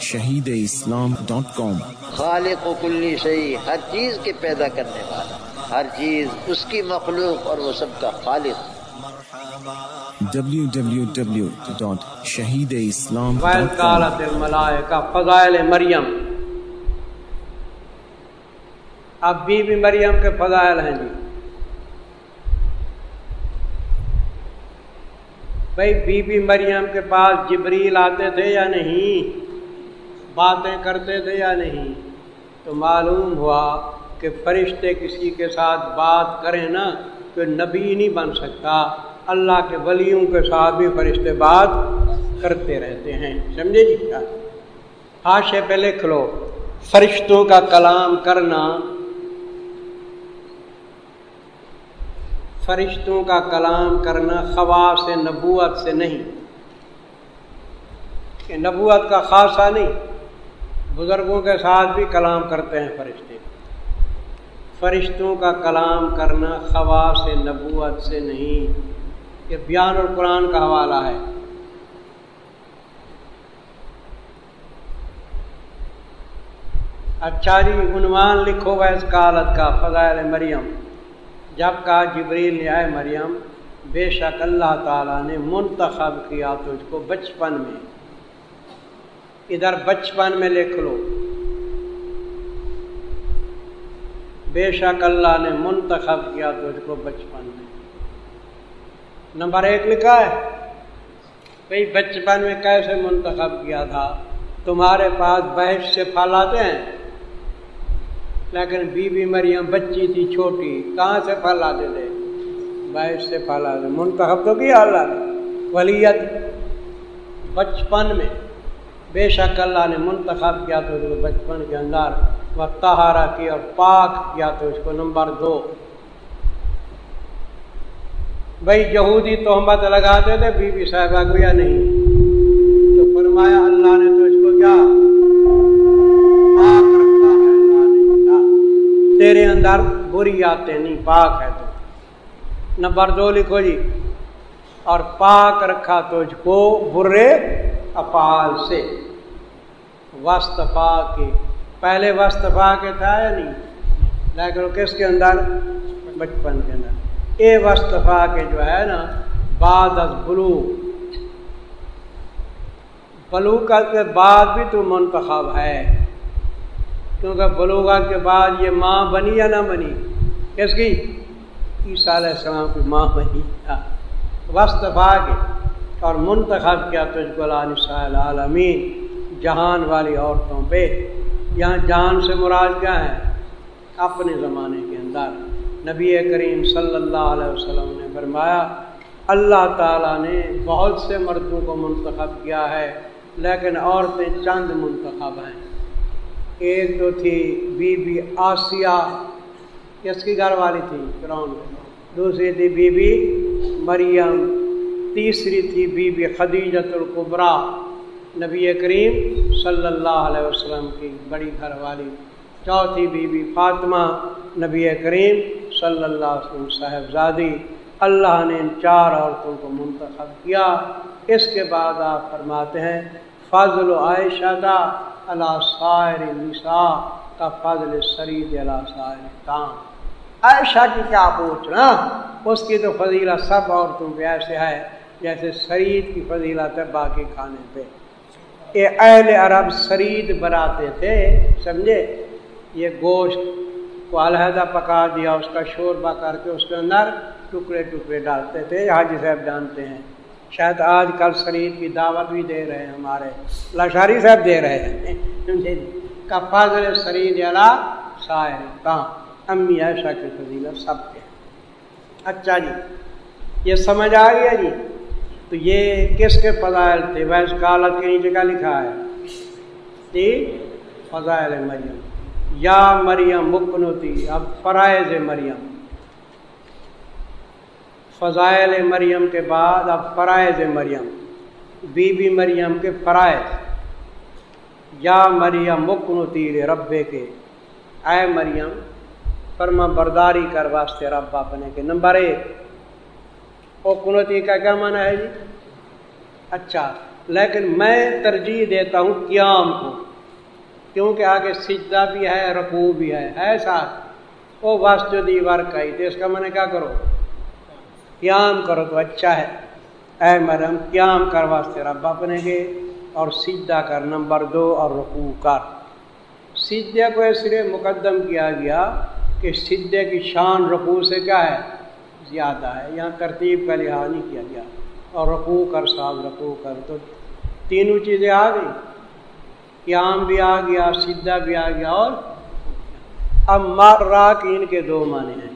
Shaheed Islam dot کام خالق و کلی شہی ہر چیز کے پیدا کرنے والا ہر چیز اس کی مخلوق اور وہ سب کا خالق۔ www.shahideislam.com فضائل مریم اب بی بی مریم کے فضائل ہیں جی۔ بھائی بی بی مریم کے پاس جبریل آتے تھے یا نہیں؟ باتیں کرتے تھے یا نہیں؟ تو معلوم ہوا کہ فرشتے کسی کے ساتھ بات کریں نا، تو نبی نہیں بن سکتا۔ اللہ کے ولیوں کے ساتھ بھی فرشتے بات کرتے رہتے ہیں۔ سمجھے جی؟ کیا آشے پہ لکھ لو فرشتوں کا کلام کرنا۔ فرشتوں کا کلام کرنا خواص سے نبوت سے نہیں۔ کہ نبوت کا خاصہ نہیں۔ بزرگوں کے ساتھ بھی کلام کرتے ہیں فرشتے۔ فرشتوں کا کلام کرنا خواص سے، نبوت سے نہیں، یہ بیان اور قرآن کا حوالہ ہے۔ اچھا جی عنوان لکھو گا اس کالت کا، فضائل مریم۔ جب کہا جبریل نے آئے مریم، بے شک اللہ تعالیٰ نے منتخب کیا تو اس کو بچپن میں۔ ادھر بچپن میں لکھ لو۔ بے شک اللہ نے منتخب کیا تو کو بچپن میں۔ نمبر ایک لکھا ہے بھائی بچپن میں کیسے منتخب کیا تھا؟ تمہارے پاس بحث سے پھل آتے ہیں۔ لیکن بی بی مریم بچی تھی چھوٹی، کہاں سے پھل آتے تھے؟ بحث سے پھل آتے منتخب تو کیا اللہ نے؟ ولیت بچپن میں۔ بے شک اللہ نے منتخب کیا تو بچپن کے اندر وہ تہارا کی اور پاک کیا تو اس کو نمبر دو۔ بھائی یہودی تہمت لگاتے تھے، بی بی صاحبہ کو یا نہیں؟ تو فرمایا اللہ نے تو اس کو کیا؟ پاک رکھا ہے اللہ نے تیرے اندر بری آتے نہیں، پاک ہے تو۔ نمبر دو لکھو جی۔ اور پاک رکھا تو اس کو برے اپال سے۔ وسط پاک کے پہلے وسطفا کے تھا یا نہیں؟ لیکن کس کے اندر؟ بچپن کے اندر۔ اے وسطفا کے جو ہے نا، بعد از بلو بلوغت کے بعد بھی تو منتخب ہے۔ کیونکہ بلوغت کے بعد یہ ماں بنی یا نہ بنی؟ کس کی؟ عیسیٰ علیہ السلام کی ماں بنی۔ وسطفا کے اور منتخب کیا تجھ کو عالمین جہان والی عورتوں پہ یہاں جان سے مراد کیا ہے؟ اپنے زمانے کے اندر۔ نبی کریم صلی اللہ علیہ وسلم نے فرمایا، اللہ تعالیٰ نے بہت سے مردوں کو منتخب کیا ہے، لیکن عورتیں چند منتخب ہیں۔ ایک تو تھی بی بی آسیہ کس کی گھر والی تھی فرعون۔ دوسری تھی بی بی مریم۔ تیسری تھی بی بی خدیجت القبرا نبی کریم صلی اللہ علیہ وسلم کی بڑی گھر والی، چوتھی بی بی فاطمہ نبی کریم صلی اللہ علیہ وسلم صاحبزادی، اللہ نے ان چار عورتوں کو منتخب کیا۔ اس کے بعد آپ فرماتے ہیں فضل و عائشہ کا اللہ سائر نساء کا فضل سرید اللہ سائر کام عائشہ کی کیا پوچھنا اس کی تو فضیلہ سب عورتوں پہ ایسے ہے جیسے شرید کی فضیلت ہے باقی کھانے پہ۔ اہل عرب سرید بناتے تھے، سمجھے؟ یہ گوشت کو علیحدہ پکا دیا، اس کا شوربہ کر کے اس کے اندر ٹکڑے ٹکڑے ڈالتے تھے، حاجی صاحب جانتے ہیں۔ شاید آج کل شرید کی دعوت بھی دے رہے ہیں ہمارے لاشاری صاحب دے رہے ہیں۔ کا فضل شرید شاعر کہاں؟ امی ایسا کی فضیلت سب کے۔ اچھا جی یہ سمجھ آ گیا جی؟ تو یہ کس کے فضائل تھے؟ ویس کالت کے نیچے کا لکھا ہے؟ جی فضائل مریم۔ یا مریم مکنوتی اب فرائض مریم۔ فضائل مریم کے بعد اب فرائض مریم۔ بی بی مریم کے فرائض۔ یا مریم مکنوتی ربے کے۔ اے مریم فرما برداری کر واسطے رب اپنے کے۔ نمبر ایک اور کنوتی کا کیا مانا ہے جی؟ اچھا لیکن میں ترجیح دیتا ہوں قیام کو، کیونکہ آگے سجدہ بھی ہے رقو بھی ہے ایسا وہ بس جو دیوار کا ہی، تو اس کا میں نے کیا کرو؟ قیام کرو تو اچھا ہے۔ اے مرم قیام کر واسطے رب اپنے گے اور سجدہ کر نمبر دو اور رقو کر۔ سجدے کو اس لیے مقدم کیا گیا کہ سجدے کی شان رقو سے کیا ہے؟ زیادہ ہے، یہاں ترتیب کا لحاظ نہیں کیا گیا۔ اور رقو کر صاحب رقو کر، تو تینوں چیزیں آ گئی قیام بھی آ گیا، سجدہ بھی آ گیا، اور اب مار راکین کے دو معنی ہیں۔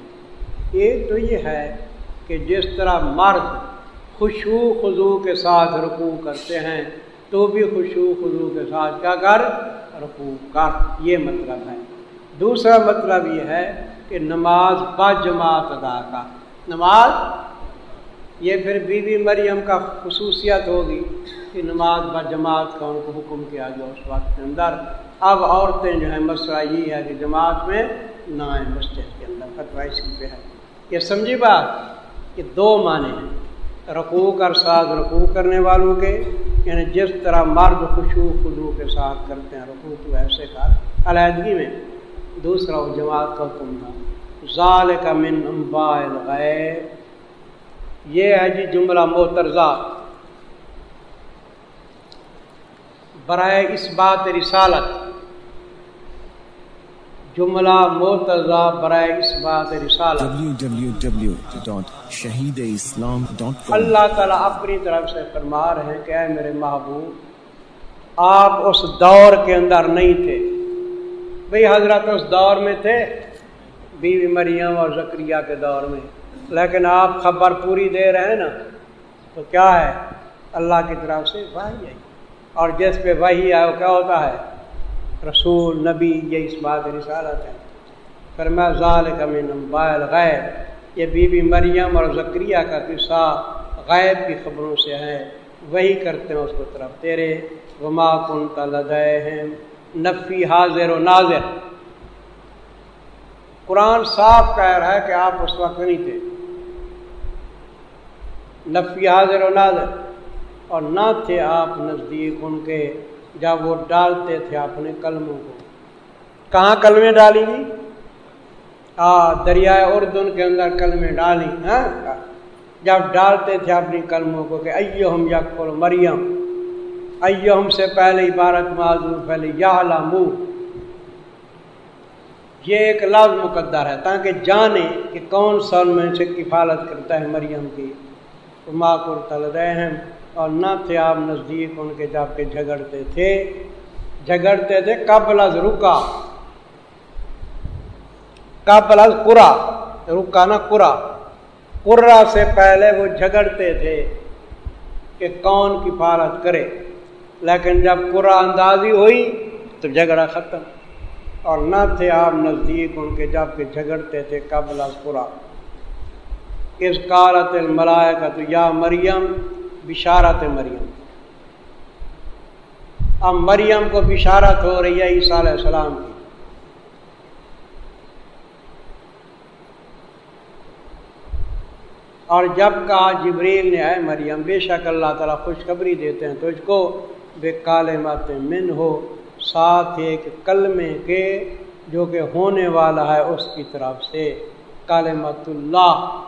ایک تو یہ ہے کہ جس طرح مرد خوشو خضو کے ساتھ رکوع کرتے ہیں، تو بھی خوشو خضو کے ساتھ کیا کر؟ رکوع کر، یہ مطلب ہے۔ دوسرا مطلب یہ ہے کہ نماز با جماعت ادا کا نماز، یہ پھر بی بی مریم کا خصوصیت ہوگی کہ نماز با جماعت کا ان کو حکم کیا گیا اس وقت کے اندر۔ اب عورتیں جو ہیں مسئلہ یہ ہے کہ جماعت میں نہ آئیں، مسجد کے اندر فتوا اسی پہ ہے۔ یہ سمجھی بات کہ دو معنی ہیں رقو کر ساتھ رقو کرنے والوں کے یعنی جس طرح مرد خوشو خدو کے ساتھ کرتے ہیں رقو تو ایسے کر، علیحدگی میں۔ دوسرا وہ جماعت کا حکم تھا۔ ظال کا من غیر یہ ہے جی جملہ محترزہ برائے اس بات رسالت. جملہ مرتضی برائے اس بات رسالت. اللہ تعالیٰ اپنی طرف سے فرما رہے ہیں کہ اے میرے محبوب آپ اس دور کے اندر نہیں تھے۔ بھئی حضرت اس دور میں تھے۔ بیوی مریم اور ذکریہ کے دور میں۔ لیکن آپ خبر پوری دے رہے ہیں نا، تو کیا ہے؟ اللہ کی طرف سے وہی آئی اور جس پہ وہی آئے وہ کیا ہوتا ہے؟ رسول، نبی، یہ اس بات رسالت ہے۔ فرما ظال کا میں نمبائل غیر یہ بی بی مریم اور ذکریہ کا قصہ غیب کی خبروں سے ہے۔ وہی کرتے ہیں اس کو طرف۔ تیرے، وما کن تلدے ہیں نفی حاضر و ناظر۔ قرآن صاف کہہ رہا ہے کہ آپ اس وقت نہیں تھے۔ نفی حاضر و ناظر۔ اور نہ تھے آپ نزدیک ان کے، جب وہ ڈالتے تھے اپنے قلموں کو۔ کہاں کلمیں ڈالی گی؟ دریائے اردن کے اندر کلمیں ڈالی ہاں؟ جب ڈالتے تھے اپنی قلموں کو کہ ایو ہم یا مریم۔ ایو ہم سے پہلے عبارت معذور، پہلے یا لامو یہ ایک لفظ مقدر ہے تاکہ جانے کہ کون سال میں سے کفالت کرتا ہے مریم کی۔ ماں کو تل رہے ہیں اور نہ تھے آپ نزدیک ان کے جب کے جھگڑتے تھے۔ جھگڑتے تھے قبل از رکا۔ قبل از قرا۔ رکا نا قرا۔ قرا سے پہلے وہ جھگڑتے تھے کہ کون کفارت کرے۔ لیکن جب قرا اندازی ہوئی تو جھگڑا ختم۔ اور نہ تھے آپ نزدیک ان کے جب کے جھگڑتے تھے قبل از اس کالت الملائے تو یا مریم، بشارت مریم۔ اب مریم کو بشارت ہو رہی ہے عیسیٰ علیہ السلام کی۔ اور جب کہا جبریل نے آئے مریم، بے شک اللہ تعالیٰ خوشخبری دیتے ہیں تو اس کو، بے کالے مات من ہو ساتھ ایک کلمے کے جو کہ ہونے والا ہے اس کی طرف سے۔ کال مت اللہ۔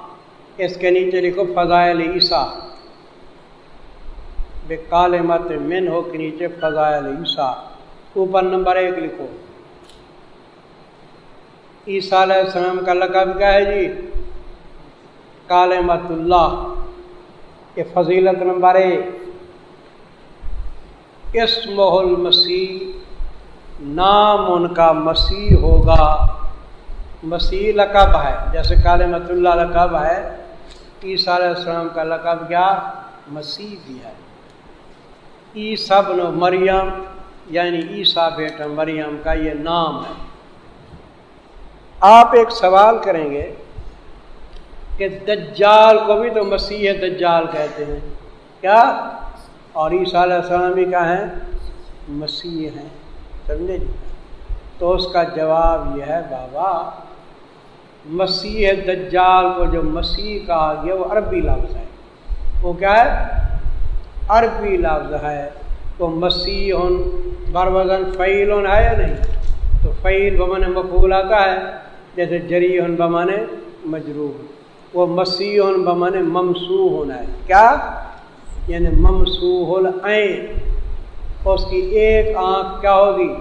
اس کے نیچے لکھو فضائل عیسیٰ۔ بے کال مت من ہو کے نیچے فضائل عیسیٰ۔ اوپر نمبر ایک لکھو۔ عیسیٰ علیہ السلام کا لقب کیا ہے جی؟ کال مت اللہ۔ یہ فضیلت نمبر ایک۔ اس محل مسیح نام ان کا مسیح ہوگا۔ مسیح لقب ہے۔ جیسے کال مت اللہ لقب ہے، عیسیٰ علیہ السلام کا لقب کیا؟ مسیح بھی ہے۔ عیسب نو مریم یعنی عیسیٰ بیٹا مریم کا یہ نام ہے۔ آپ ایک سوال کریں گے کہ دجال کو بھی تو مسیح دجال کہتے ہیں۔ کیا؟ اور عیسیٰ علیہ السلام بھی کیا ہیں؟ مسیح ہیں۔ سمجھے جی؟ تو اس کا جواب یہ ہے بابا، مسیح دجال کو جو مسیح کہا گیا وہ عربی لفظ ہے۔ وہ کیا ہے؟ عربی لفظ ہے۔ وہ مسیح بر وزن فعیل ہے یا نہیں؟ تو فعیل بمن مقبول آتا ہے، جیسے جری بمن مجروح۔ وہ مسیح بمن ممسو ہونا ہے۔ کیا؟ یعنی ممسوح العین۔ اس کی ایک آنکھ کیا ہوگی؟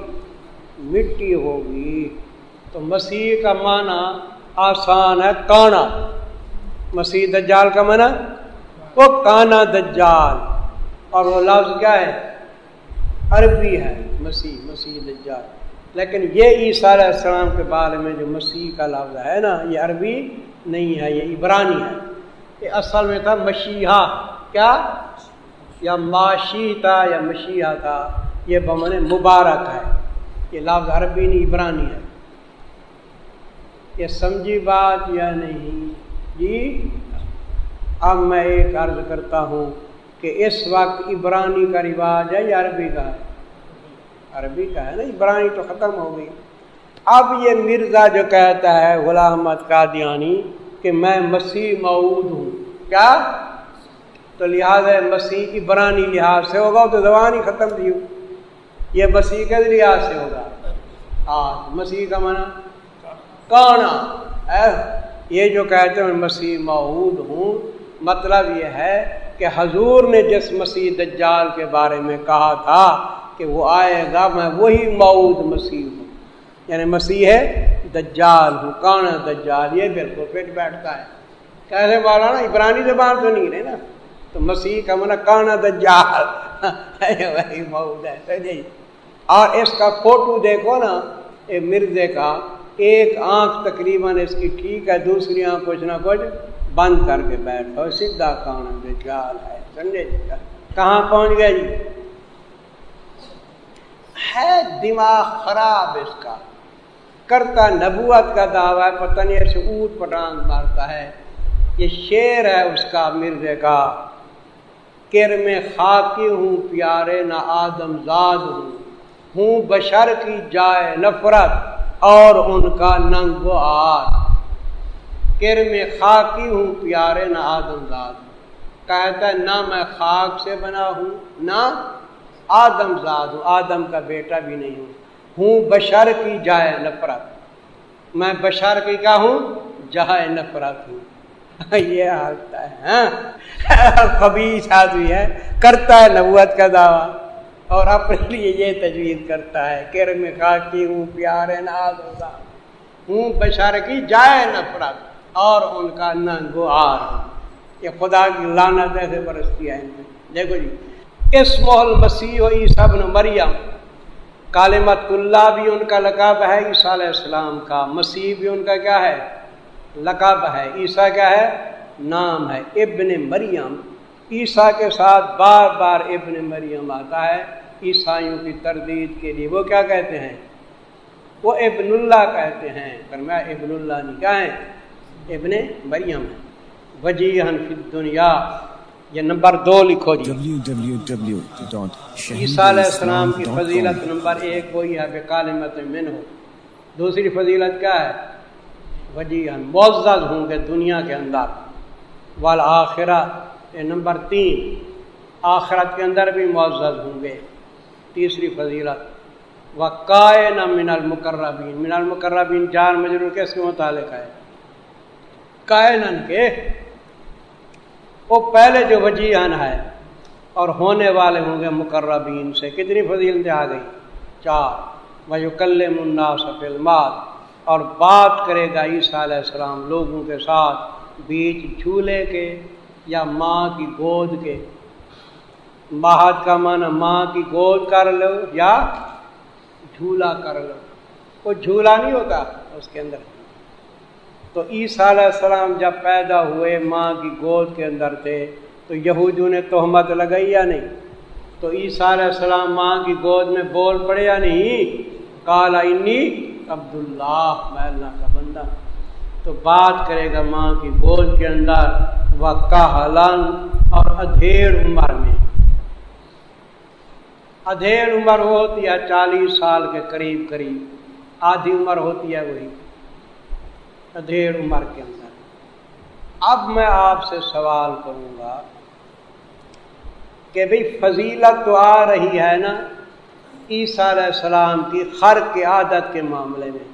مٹی ہوگی۔ تو مسیح کا معنی آسان ہے، کانا۔ مسیح دجال کا معنی؟ وہ کانا دجال۔ اور وہ لفظ کیا ہے؟ عربی ہے، مسیح مسیح دجال۔ لیکن یہ عیسیٰ علیہ السلام کے بارے میں جو مسیح کا لفظ ہے نا، یہ عربی نہیں ہے، یہ عبرانی ہے۔ یہ اصل میں تھا مشیحا۔ کیا؟ یا معاشی تھا یا مشیحا تھا یہ بمن مبارک ہے۔ یہ لفظ عربی نہیں، عبرانی ہے۔ یہ سمجھی بات یا نہیں؟ جی اب میں ایک عرض کرتا ہوں کہ اس وقت عبرانی کا رواج ہے یا عربی کا؟ ہے عربی کا ہے نا، عبرانی تو ختم ہو گئی۔ اب یہ مرزا جو کہتا ہے، غلام قادیانی، کہ میں مسیح معود ہوں۔ کیا؟ تو لہٰذا مسیح عبرانی لحاظ سے ہوگا تو زبان ہی ختم تھی یہ مسیح کے لحاظ سے ہوگا۔ ہاں مسیح کا منع کانا۔ یہ جو کہتے ہیں مسیح معود ہوں مطلب یہ ہے کہ حضور نے جس مسیح دجال کے بارے میں کہا تھا کہ وہ آئے گا، میں وہی معود مسیح ہوں۔ یعنی مسیح ہے دجال ہوں، کانا دجال، یہ بالکل فٹ بیٹھتا ہے۔ کیسے والا نا عبرانی زبان تو نہیں رہے نا؟ تو مسیح کا من کانا دجال. وہی معود ہے جی. اور اس کا فوٹو دیکھو نا یہ مرزے کا، ایک آنکھ تقریباً اس کی ٹھیک ہے، دوسری آنکھ کچھ نہ کچھ بند کر کے بیٹھو، سیدھا کانا دجال ہے، سمجھے جی. کہاں پہنچ گئے جی؟ ہے دماغ خراب اس کا۔ کرتا نبوت کا دعویٰ ہے پتہ نہیں ایسے اونٹ پٹانگ مارتا ہے۔ یہ شیر ہے اس کا، مرزے کا۔ کر میں خاکی ہوں، پیارے نہ آدم زاد ہوں۔ ہوں بشر کی جائے نفرت اور ان کا ننگ و آر کر میں خاکی ہوں، پیارے نہ آدم زاد کہتا ہے، نہ میں خاک سے بنا ہوں، نہ آدم زاد ہوں۔ آدم کا بیٹا بھی نہیں ہوں۔ ہوں بشر کی جائے نفرت۔ میں بشر کی کیا ہوں؟ جائے نفرت ہوں۔ ہاں، یہ حالت ہے ہاں۔ خبیص آدمی ہے، کرتا ہے نبوت کا دعویٰ۔ اور اپنے لیے یہ تجویز کرتا ہے کر میں خاکی ہوں پیار ناز ہوگا ہوں بشر کی جائے نفرت اور ان کا ننگوار یہ خدا کی لانت ایسے برستی ہے۔ دیکھو جی اس محل مسیح و عیسیٰ بن مریم کالمت اللہ بھی ان کا لقب ہے، عیسیٰ علیہ السلام کا۔ مسیح بھی ان کا کیا ہے؟ لقب ہے عیسیٰ کیا ہے؟ نام ہے۔ ابن مریم۔ عیسیٰ کے ساتھ بار بار ابن مریم آتا ہے۔ عیسائیوں کی تردید کے لیے۔ وہ کیا کہتے ہیں؟ وہ ابن اللہ کہتے ہیں۔ پر میں ابن اللہ نہیں کیا ہے ابن مریم۔ ہے وجیحن فی دنیا یہ نمبر دو لکھو جی۔ عیسیٰ علیہ السلام کی فضیلت نمبر ایک وہی ہے بے کالمت من ہو دوسری فضیلت کیا ہے؟ وجیحن معزز ہوں گے دنیا کے اندر۔ والآخرہ یہ نمبر تین، آخرت کے اندر بھی معزز ہوں گے۔ تیسری فضیلت و کائن من المقربین من المقربین جان مجرور کس کے متعلق ہے۔ کائنن کے وہ پہلے جو وجیحن ہے اور ہونے والے ہوں گے مقربین سے۔ کتنی فضیلتیں آ گئی چار وہ کل منا سفیل اور بات کرے گا عیسیٰ علیہ السلام لوگوں کے ساتھ بیچ جھولے کے یا ماں کی گود کے۔ مہد کا من ماں کی گود کر لو یا جھولا کر لو۔ وہ جھولا نہیں ہوتا اس کے اندر۔ تو عیسیٰ علیہ السلام جب پیدا ہوئے ماں کی گود کے اندر تھے، تو یہودیوں نے تہمت لگائی یا نہیں؟ تو عیسیٰ علیہ السلام ماں کی گود میں بول پڑے یا نہیں؟ کالا انی عبداللہ، میں اللہ کا بندہ۔ تو بات کرے گا ماں کی گود کے اندر وہ کہلن اور ادھیڑ عمر میں۔ ادھیڑ عمر ہوتی ہے چالیس سال کے قریب قریب، آدھی عمر ہوتی ہے وہی۔ ادھیڑ عمر کے اندر۔ اب میں آپ سے سوال کروں گا کہ بھئی فضیلت تو آ رہی ہے نا عیسیٰ علیہ السلام کی خر کی عادت کے معاملے میں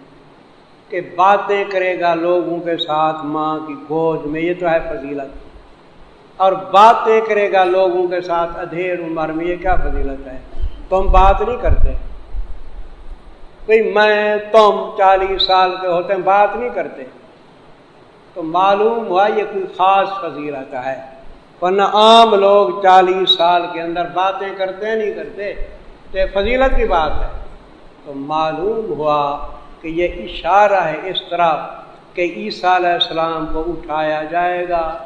کہ باتیں کرے گا لوگوں کے ساتھ ماں کی گود میں، یہ تو ہے فضیلت۔ اور باتیں کرے گا لوگوں کے ساتھ ادھیر عمر میں، یہ کیا فضیلت ہے؟ تم بات نہیں کرتے۔ بھئی میں تم چالیس سال کے ہوتے ہیں، بات نہیں کرتے۔ تو معلوم ہوا یہ کوئی خاص فضیلت ہے۔ ورنہ عام لوگ چالیس سال کے اندر باتیں کرتے ہیں نہیں کرتے۔ تو فضیلت کی بات ہے۔ تو معلوم ہوا کہ یہ اشارہ ہے اس طرح کہ عیسیٰ علیہ السلام کو اٹھایا جائے گا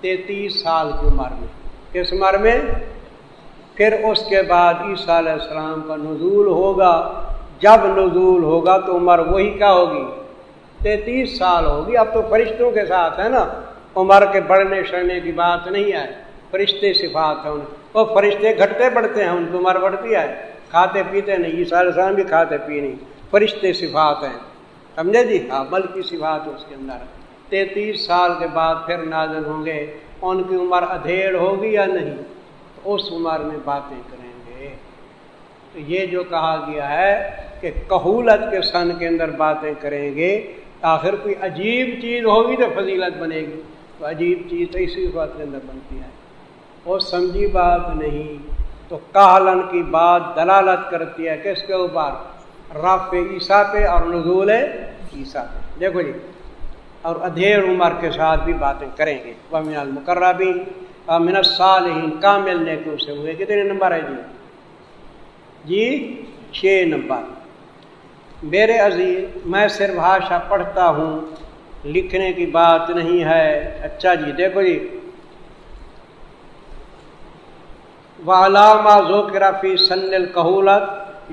تینتیس سال کی عمر میں۔ کس عمر میں؟ پھر اس کے بعد عیسیٰ علیہ السلام کا نزول ہوگا۔ جب نزول ہوگا تو عمر وہی کیا ہوگی۔ تینتیس سال ہوگی۔ اب تو فرشتوں کے ساتھ ہے نا۔ عمر کے بڑھنے چڑھنے کی بات نہیں ہے فرشتے صفات ہیں وہ فرشتے گھٹتے بڑھتے ہیں، ان کی عمر بڑھتی ہے۔ کھاتے پیتے نہیں عیسیٰ علیہ السلام بھی کھاتے پی نہیں فرشتے صفات ہیں۔ سمجھے جی؟ ہاں بل کی صفات اس کے اندر۔ تینتیس سال کے بعد پھر نازل ہوں گے۔ ان کی عمر ادھیڑ ہوگی یا نہیں؟ تو اس عمر میں باتیں کریں گے۔ تو یہ جو کہا گیا ہے کہ کہولت کے سن کے اندر باتیں کریں گے آخر کوئی عجیب چیز ہوگی تو فضیلت بنے گی۔ تو عجیب چیز تو اسی بات کے اندر بنتی ہے۔ وہ سمجھی بات نہیں۔ تو کہلن کی بات دلالت کرتی ہے کس کے اوپر؟ رف عیسیٰ پہ اور نزول عیسیٰ پہ۔ دیکھو جی اور ادھیر عمر کے ساتھ بھی باتیں کریں گے۔ وہ من المقربین اور من الصالحین، کامل نے کے اسے ہوئے۔ کتنے نمبر ہے جی؟ جی چھ نمبر۔ میرے عزیز، میں صرف بھاشا پڑھتا ہوں، لکھنے کی بات نہیں ہے۔ اچھا جی دیکھو جی علامہ ذوقرافی سن القہولت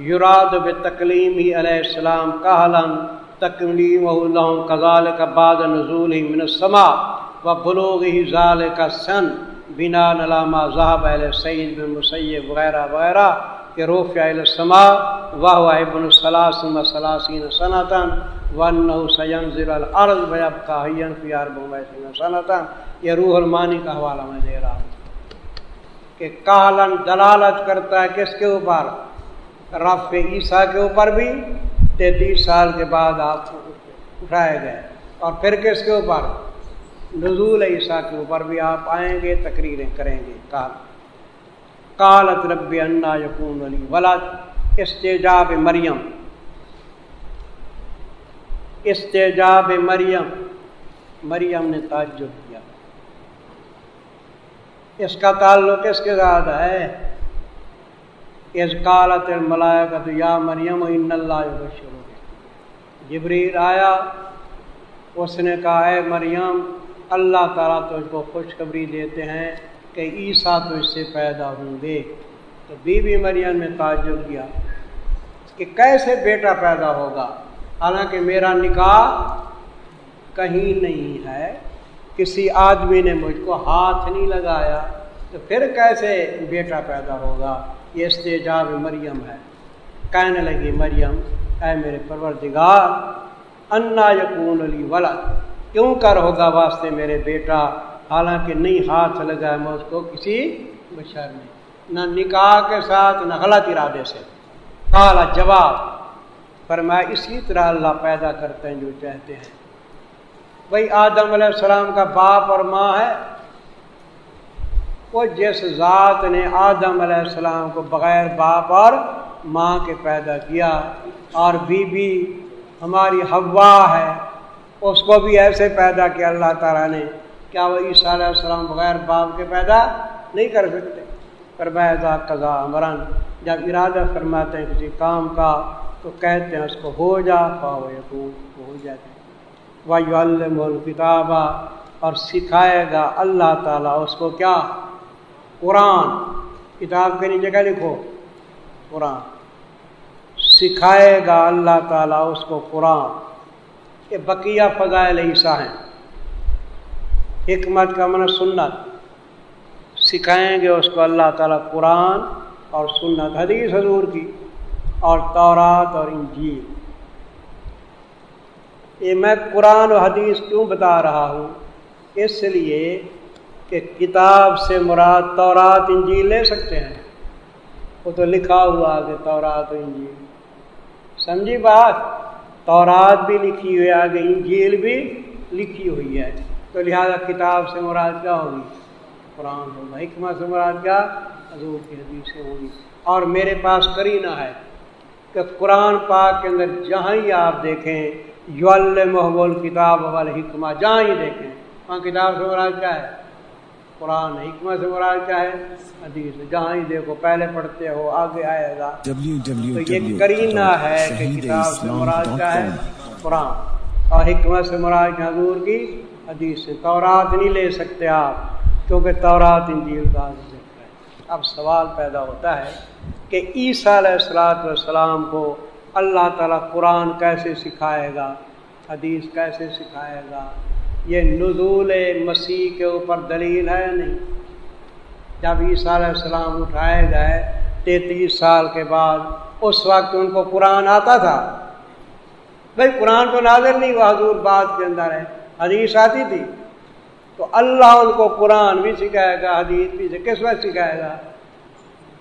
یوراد ب تکلیم ہی علیہ السلام کہلن تکلیم اللہ کزال کا بعد نزول ہی من السما و بلوغ ہی ظال کا سن بنا علامہ ذہب علیہ سعید بن مسیب وغیرہ وغیرہ کہ روف السما واہ ابن السلاسم سلاسین صنعتاً ون سینزر الارض بیب کا حین فی عرب صنعتاً یہ روح المانی کا حوالہ میں دے رہا ہوں کہ کالن دلالت کرتا ہے کس کے اوپر؟ رف عیسیٰ کے اوپر بھی تینتیس سال کے بعد آپ اٹھائے گئے۔ اور پھر کس کے اوپر؟ نزول عیسیٰ کے اوپر بھی آپ آئیں گے، تقریریں کریں گے۔ کال کالت رب انا یقون علی ولاد استجاب مریم۔ استجاب مریم۔ مریم نے تعجب۔ کیا اس کا تعلق اس کے ساتھ ہے۔ اس کالت الملائکت یا مریم، ان اللہ شروع جبریل آیا، اس نے کہا، اے مریم، اللہ تعالیٰ تو اس کو خوشخبری دیتے ہیں کہ عیسیٰ تو اس سے پیدا ہوں گے۔ تو بی بی مریم نے تعجب کیا کہ کیسے بیٹا پیدا ہوگا؟ حالانکہ میرا نکاح کہیں نہیں ہے۔ کسی آدمی نے مجھ کو ہاتھ نہیں لگایا تو پھر کیسے بیٹا پیدا ہوگا؟ یہ استجاب مریم ہے۔ کہنے لگی مریم، اے میرے پروردگار، انا یقون علی ولا کیوں کر ہوگا واسطے میرے بیٹا؟ حالانکہ نہیں ہاتھ لگا میں اس کو کسی بشر نے۔ نہ نکاح کے ساتھ، نہ غلط ارادے سے۔ کالا جواب، پر میں اسی طرح اللہ پیدا کرتے ہیں جو چاہتے ہیں۔ بھائی آدم علیہ السلام کا باپ اور ماں ہے، وہ جس ذات نے آدم علیہ السلام کو بغیر باپ اور ماں کے پیدا کیا اور بی بی ہماری ہوا ہے، اس کو بھی ایسے پیدا کیا اللہ تعالیٰ نے، کیا وہ عیسیٰ علیہ السلام بغیر باپ کے پیدا نہیں کر سکتے؟ پر بیدا قضا عمران جب ارادہ فرماتے ہیں کسی کام کا تو کہتے ہیں اس کو ہو جا پاؤ یقون ہو جاتے وہ الکتابہ اور سکھائے گا اللہ تعالیٰ۔ اس کو کیا؟ قرآن۔ کتاب کے نیچے کیا لکھو؟ قرآن۔ سکھائے گا اللہ تعالیٰ اس کو قرآن۔ یہ بقیہ فضائل عیسیٰ ہیں۔ حکمت کا من سنت۔ سکھائیں گے اس کو اللہ تعالیٰ قرآن اور سنت، حدیث حضور کی اور تورات اور انجیل۔ یہ میں قرآن و حدیث کیوں بتا رہا ہوں؟ اس لیے کہ کتاب سے مراد تورات، انجیل لے سکتے ہیں۔ وہ تو لکھا ہوا آگے تورات انجیل۔ سمجھی بات؟ تورات بھی لکھی ہوئی آگے انجیل بھی لکھی ہوئی ہے۔ تو لہذا کتاب سے مراد کیا ہوگی؟ قرآن ہوگا حکمت سے مراد کیا؟ حضور کی حدیث سے ہوگی۔ اور میرے پاس کرینہ ہے کہ قرآن پاک کے اندر جہاں ہی آپ دیکھیں یول محبول کتاب حکمہ جہاں ہی دیکھیں، وہاں کتاب سے مراد کیا ہے؟ قرآن حکمت سے مراد کیا ہے؟ حدیث جہاں ہی دیکھو، پہلے پڑھتے ہو، آگے آئے گا۔ تو یہ کرینہ ہے کہ کتاب سے مراد کیا ہے؟ قرآن۔ اور حکمت سے مراد کیا حضور کی؟ حدیث سے۔ تورات نہیں لے سکتے آپ، کیونکہ تورات انجیل کا ذکر ہے۔ اب سوال پیدا ہوتا ہے کہ عیسیٰ علیہ السلاۃ والسلام کو اللہ تعالیٰ قرآن کیسے سکھائے گا، حدیث کیسے سکھائے گا، یہ نزول مسیح کے اوپر دلیل ہے نہیں؟ جب عیسیٰ علیہ السلام اٹھائے گئے تینتیس سال کے بعد، اس وقت ان کو قرآن آتا تھا۔ بھائی قرآن تو نازل نہیں ہوا، حضور بات کے اندر ہے، حدیث آتی تھی۔ تو اللہ ان کو قرآن بھی سکھائے گا، حدیث بھی کس وقت سکھائے گا؟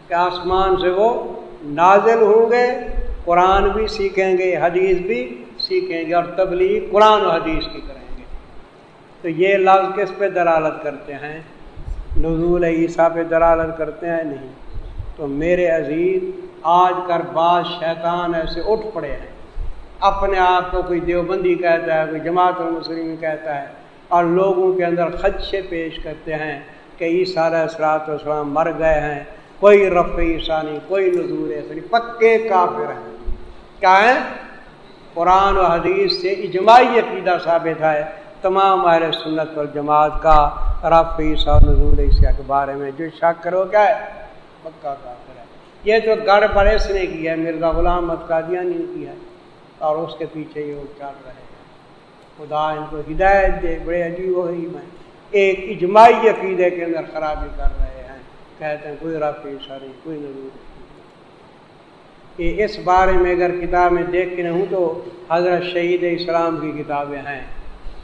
کہ آسمان سے وہ نازل ہوں گے قرآن بھی سیکھیں گے، حدیث بھی سیکھیں گے اور تبلیغ قرآن و حدیث کی کریں گے۔ تو یہ لفظ کس پہ دلالت کرتے ہیں؟ نزول عیسیٰ پہ دلالت کرتے ہیں؟ نہیں۔ تو میرے عزیز، آج کر بعض شیطان ایسے اٹھ پڑے ہیں۔ اپنے آپ کو کوئی دیوبندی کہتا ہے، کوئی جماعت المسلم کہتا ہے اور لوگوں کے اندر خدشے پیش کرتے ہیں کہ عیسیٰ علیہ السلاۃ والسلام مر گئے ہیں، کوئی رف عیسیٰ نہیں، کوئی نظور ایسا نہیں، پکے کافر ہیں۔ کیا ہے؟ قرآن و حدیث سے اجماعی عقیدہ ثابت ہے۔ تمام اہل سنت اور جماعت کا رف عیسیٰ نظور عیسیٰ کے بارے میں جو شک کرو کیا ہے؟ پکا کافر ہے۔ یہ جو گڑ برس نے کی ہے، مرزا غلام متقادیاں نے کی ہے اور اس کے پیچھے یہ وہ چل رہے ہیں۔ خدا ان کو ہدایت دے، بڑے عجیب و غریب ہیں۔ ایک اجماعی عقیدے کے اندر خرابی کر رہے ہیں۔ کہتے ہیں کوئی رف عیسیٰ نہیں، کوئی نظور کہ اس بارے میں اگر کتابیں دیکھ کے ہوں تو حضرت شہید اسلام کی کتابیں ہیں۔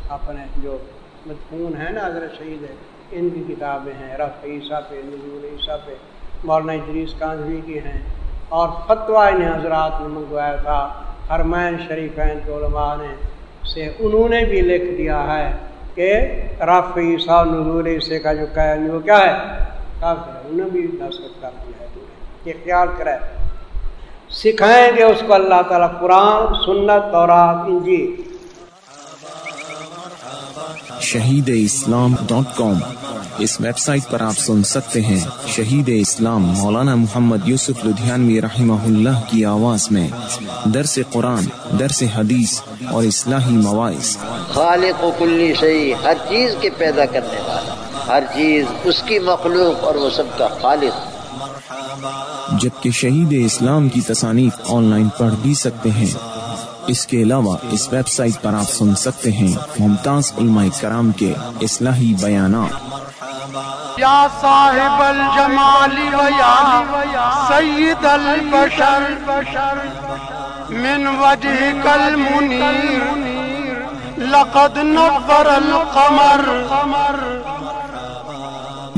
اپنے جو مدفون ہیں نا حضرت شہید، ان کی کتابیں ہیں۔ رف عیسیٰ پہ نظور عیسیٰ پہ، مولانا ادریس کانزوی کی ہیں۔ اور فتویٰ انہیں حضرات نے منگوایا تھا۔ حرمین شریفین کے علماء نے سے انہوں نے بھی لکھ دیا ہے کہ رف عیسیٰ نظور عیسیٰ کا جو قید وہ کیا ہے؟ کافر انہوں نے بھی دستخط کر دیا ہے۔ یہ خیال کرے۔ سکھائیں گے اس کو اللہ تعالیٰ قرآن سنت اور انجیل۔ Shaheed Islam dot com. اس ویب سائٹ پر آپ سن سکتے ہیں شہید اسلام مولانا محمد یوسف لدھیانوی رحمہ اللہ کی آواز میں۔ درس قرآن درس حدیث اور اصلاحی مواعث۔ خالق و کلی شہی ہر چیز کے پیدا کرنے والا ہر چیز اس کی مخلوق اور وہ سب کا خالق۔ جبکہ شہید اسلام کی تصانیف آن لائن پڑھ بھی سکتے ہیں۔ اس کے علاوہ اس ویب سائٹ پر آپ سن سکتے ہیں ممتاز علماء کرام کے اصلاحی بیانات۔ یا صاحب الجمال و یا سید البشر، من وجهك المنیر، لقد نور القمر۔